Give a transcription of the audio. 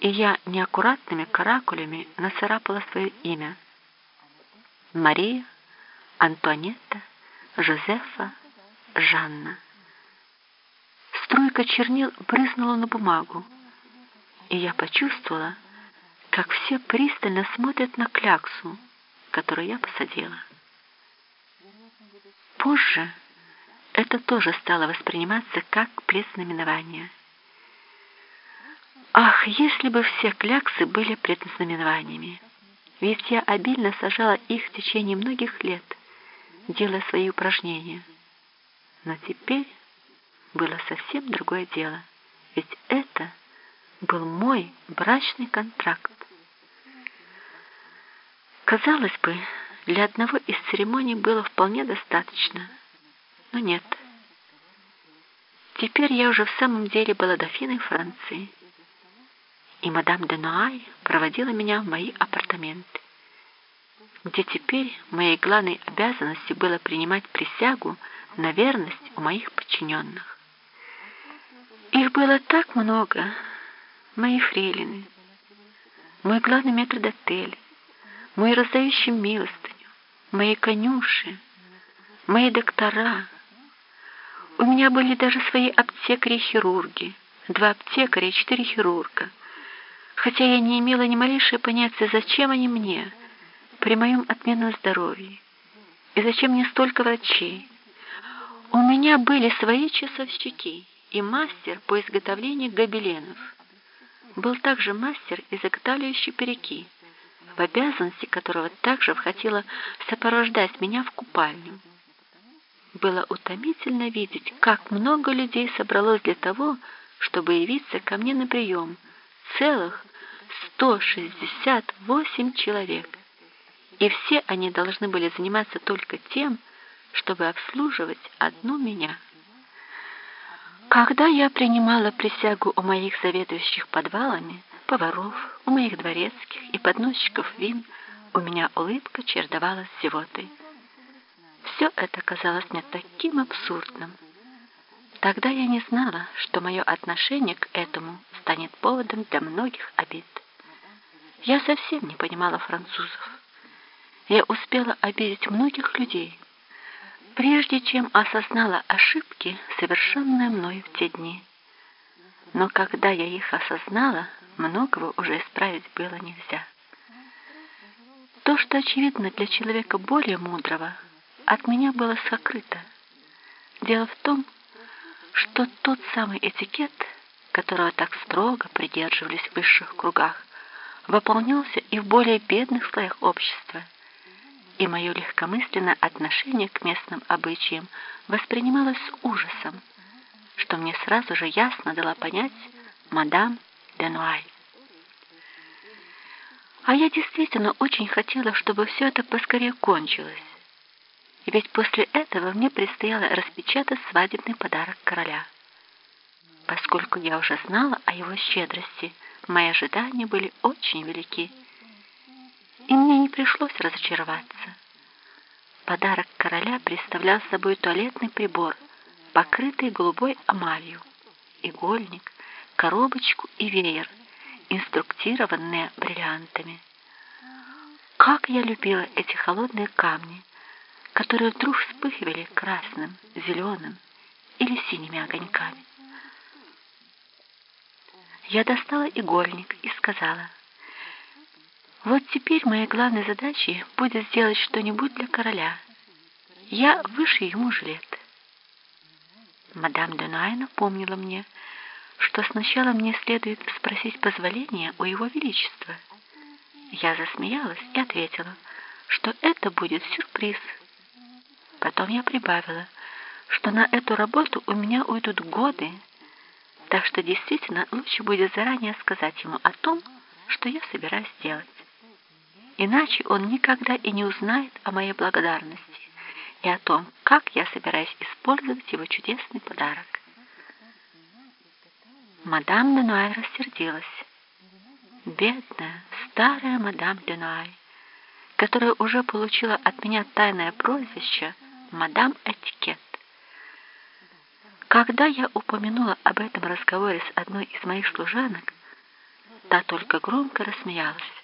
и я неаккуратными каракулями нацарапала свое имя. Мария, Антуанетта, Жозефа, Жанна. Струйка чернил брызнула на бумагу, и я почувствовала, как все пристально смотрят на кляксу, которую я посадила. Позже это тоже стало восприниматься как предзнаменование. Ах, если бы все кляксы были предзнаменованиями! Ведь я обильно сажала их в течение многих лет, делая свои упражнения. Но теперь было совсем другое дело, ведь это был мой брачный контракт. Казалось бы, для одного из церемоний было вполне достаточно, но нет. Теперь я уже в самом деле была дофиной Франции, и мадам де Нуай проводила меня в мои апартаменты, где теперь моей главной обязанностью было принимать присягу на верность у моих подчиненных. Их было так много, мои фрейлины, мой главный метрдотель, мой раздающий милостыню, мои конюши, мои доктора. У меня были даже свои аптекари и хирурги, два аптекаря и четыре хирурга. Хотя я не имела ни малейшего понятия, зачем они мне при моем отменном здоровье, и зачем мне столько врачей. У меня были свои часовщики и мастер по изготовлению гобеленов. Был также мастер, изготавливающий переки, в обязанности которого также входило сопровождать меня в купальню. Было утомительно видеть, как много людей собралось для того, чтобы явиться ко мне на прием. Целых 168 человек. И все они должны были заниматься только тем, чтобы обслуживать одну меня. Когда я принимала присягу у моих заведующих подвалами, поваров, у моих дворецких и подносчиков вин, у меня улыбка чередовалась с зевотой. Все это казалось мне таким абсурдным. Тогда я не знала, что мое отношение к этому станет поводом для многих обид. Я совсем не понимала французов. Я успела обидеть многих людей, прежде чем осознала ошибки, совершенные мною в те дни. Но когда я их осознала, многого уже исправить было нельзя. То, что очевидно для человека более мудрого, от меня было сокрыто. Дело в том, что тот самый этикет, которого так строго придерживались в высших кругах, выполнялся и в более бедных слоях общества – и мое легкомысленное отношение к местным обычаям воспринималось с ужасом, что мне сразу же ясно дала понять мадам Денуай. А я действительно очень хотела, чтобы все это поскорее кончилось. И ведь после этого мне предстояло распечатать свадебный подарок короля. Поскольку я уже знала о его щедрости, мои ожидания были очень велики и мне не пришлось разочароваться. Подарок короля представлял собой туалетный прибор, покрытый голубой эмалью, игольник, коробочку и веер, инструктированные бриллиантами. Как я любила эти холодные камни, которые вдруг вспыхивали красным, зеленым или синими огоньками. Я достала игольник и сказала — вот теперь моей главной задачей будет сделать что-нибудь для короля. Я выше ему жилет. Мадам Денай напомнила мне, что сначала мне следует спросить позволения у его величества. Я засмеялась и ответила, что это будет сюрприз. Потом я прибавила, что на эту работу у меня уйдут годы, так что действительно лучше будет заранее сказать ему о том, что я собираюсь делать. Иначе он никогда и не узнает о моей благодарности и о том, как я собираюсь использовать его чудесный подарок. Мадам Денуай рассердилась. Бедная, старая мадам Денуай, которая уже получила от меня тайное прозвище «Мадам Этикет». Когда я упомянула об этом разговоре с одной из моих служанок, Та только громко рассмеялась.